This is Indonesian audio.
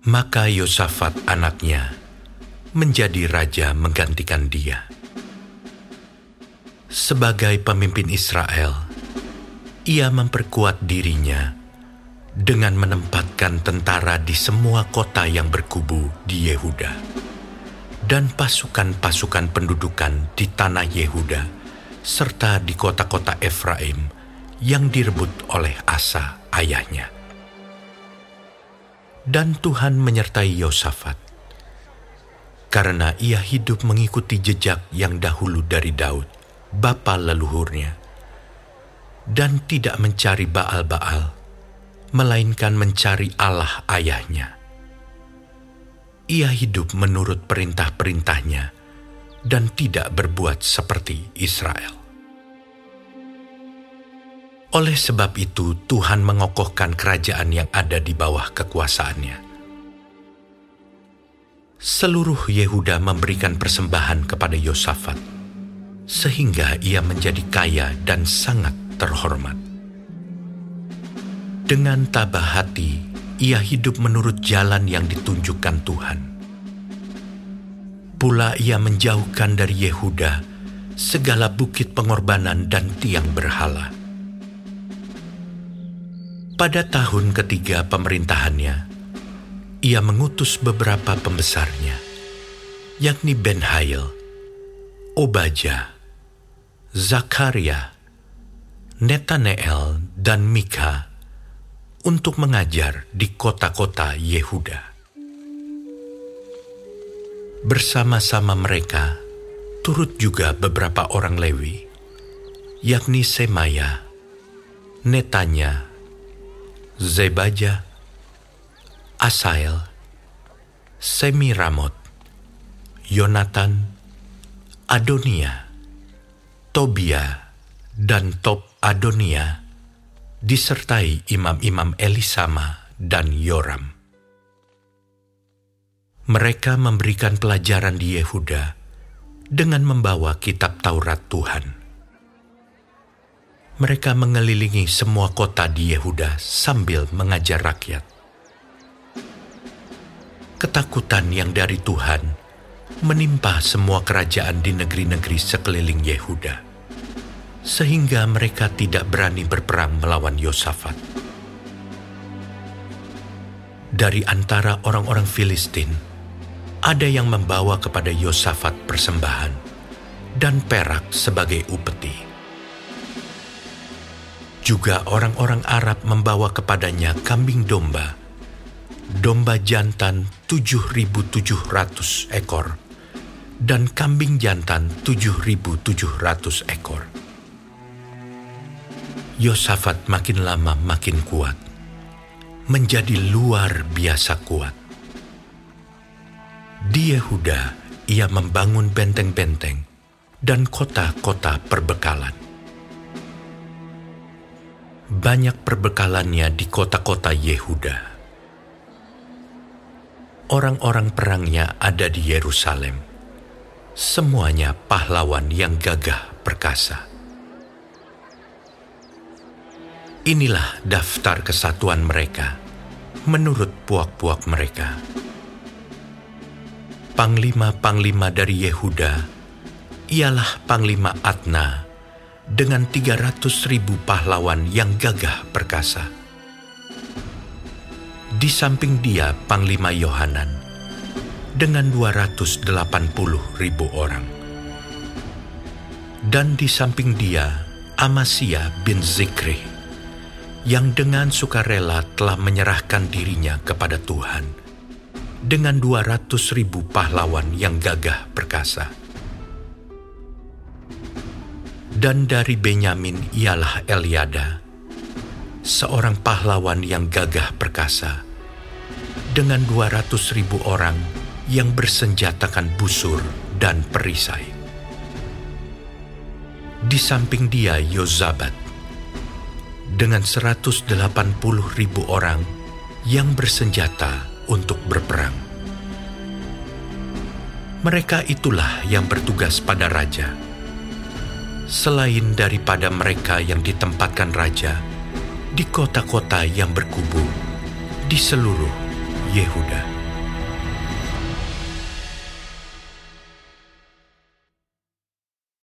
Maka Yosafat anaknya menjadi raja menggantikan dia. Sebagai pemimpin Israel, ia memperkuat dirinya dengan menempatkan tentara di semua kota yang berkubu di Yehuda dan pasukan-pasukan pendudukan di tanah Yehuda serta di kota-kota Efraim yang direbut oleh Asa ayahnya. Dan Tuhan menyertai Yosafat, karena ia hidup mengikuti jejak yang dahulu dari Daud, bapa leluhurnya, dan tidak mencari Baal-Baal, melainkan mencari Allah ayahnya. Ia hidup menurut perintah-perintahnya dan tidak berbuat seperti Israel. Oleh sebab itu, Tuhan mengokohkan kerajaan yang ada di bawah kekuasaannya. Seluruh Yehuda memberikan persembahan kepada Yosafat, sehingga ia menjadi kaya dan sangat terhormat. Dengan tabah hati, ia hidup menurut jalan yang ditunjukkan Tuhan. Pula ia menjauhkan dari Yehuda segala bukit pengorbanan dan tiang berhala pada tahun ketiga pemerintahannya, ia mengutus beberapa pembesarnya, yakni Ben Hail, Obaja, Zakaria, Netaneel, dan Mika untuk mengajar di kota-kota Yehuda. Bersama-sama mereka turut juga beberapa orang Lewi, yakni Semaya, Netanya, Zebaja, Asael, Semiramot, Yonatan, Adonia, Tobia, dan Top Adonia disertai imam-imam Elisama dan Yoram. Mereka memberikan pelajaran di Yehuda dengan membawa kitab Taurat Tuhan mereka mengelilingi semua kota di Yehuda sambil mengajar rakyat. Ketakutan yang dari Tuhan menimpa semua kerajaan di negeri-negeri sekeliling Yehuda, sehingga mereka tidak berani berperang melawan Yosafat. Dari antara orang-orang Filistin, ada yang membawa kepada Yosafat persembahan dan perak sebagai upeti juga orang-orang Arab membawa kepadanya kambing domba, domba jantan 7.700 ekor, dan kambing jantan 7.700 ekor. Yosafat makin lama makin kuat, menjadi luar biasa kuat. Di Yehuda, ia membangun benteng-benteng dan kota-kota perbekalan banyak perbekalannya di kota-kota Yehuda. Orang-orang perangnya ada di Yerusalem. Semuanya pahlawan yang gagah perkasa. Inilah daftar kesatuan mereka menurut puak-puak mereka. Panglima-panglima dari Yehuda ialah Panglima Atna dengan 300 ribu pahlawan yang gagah perkasa. Di samping dia Panglima Yohanan dengan 280 ribu orang. Dan di samping dia Amasya bin Zikri yang dengan sukarela telah menyerahkan dirinya kepada Tuhan dengan 200 ribu pahlawan yang gagah perkasa dan dari Benyamin ialah Eliada, seorang pahlawan yang gagah perkasa, dengan 200 ribu orang yang bersenjatakan busur dan perisai. Di samping dia Yozabat, dengan 180 ribu orang yang bersenjata untuk berperang. Mereka itulah yang bertugas pada raja selain daripada mereka yang ditempatkan raja di kota-kota yang berkubu di seluruh Yehuda.